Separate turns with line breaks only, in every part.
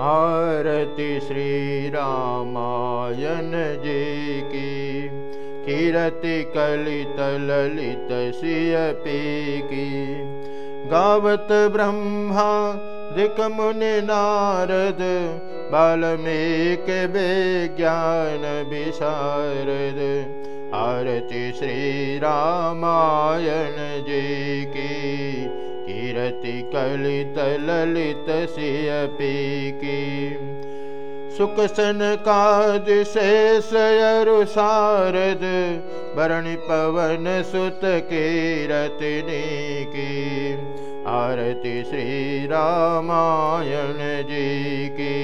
आरति श्री रामायण जी की। कीरति कलित ललित सियपी की गावत ब्रह्मा दिक मुनि नारद बाल्मीक विज्ञान विशारद। आरती श्री रामायण जी की कीरति कलित ललित शेषयरु शारद वरणि पवन सुत कीरतिनी की आरती श्री रामायण जी की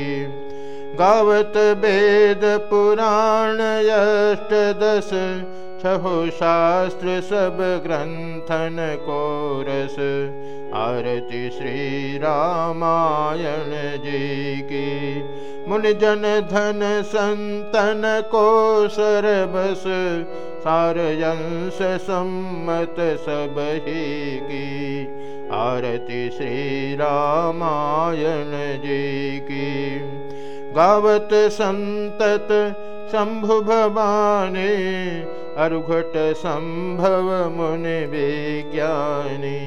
गावत वेद पुराण यष्ट दस छहु शास्त्र सब ग्रंथन कोरस। आरती श्री रामायण जी की। मुनिजन धन संतन को सरबस सारयंस सम्मत सब ही की। आरती श्री रामायण जी की। गावत संतत शंभु भवानी। अरुघट संभव मुनि विज्ञानी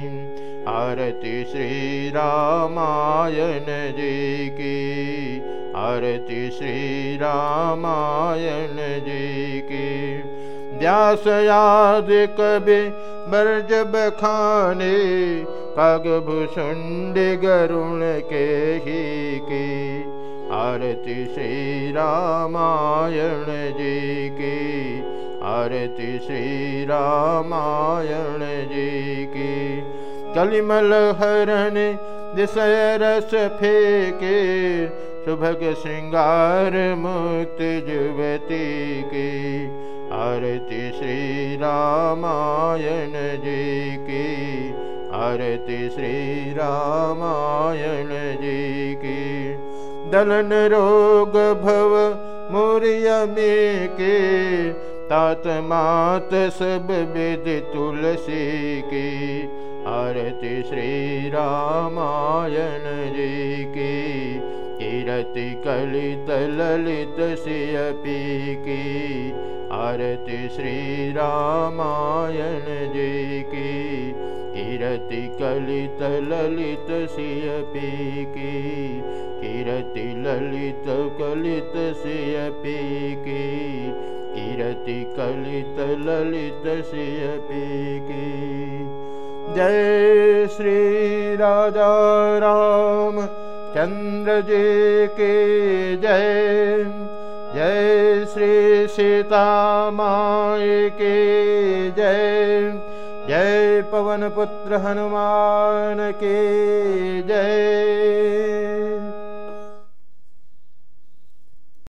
आरती श्री रामायण जी की। आरती श्री रामायण जी की। व्यास याद बखाने कागभूषुंड गरुण के ही की। आरती श्री रामायण जी की आरती श्री रामायण जी की। कलिमल हरण दिशय रस फेके सुभग श्रृंगार मुक्त जुवती की। आरती श्री रामायण जी की। आरती की। दलन रोग भव मोरिया में के तात मात सब विद तुलसी की आरती श्री रामायण जी की। कीरति कलित ललित सियपी की आरती श्री रामायण जी की। कीरति कलित ललित सियपी की। कीरति ललित कलित सियपी की कीरति कलित ललित सियपी जय श्री राजा राम चंद्र जी के जय। जय श्री सीता माई के जय। जय पवन पुत्र हनुमान के जय।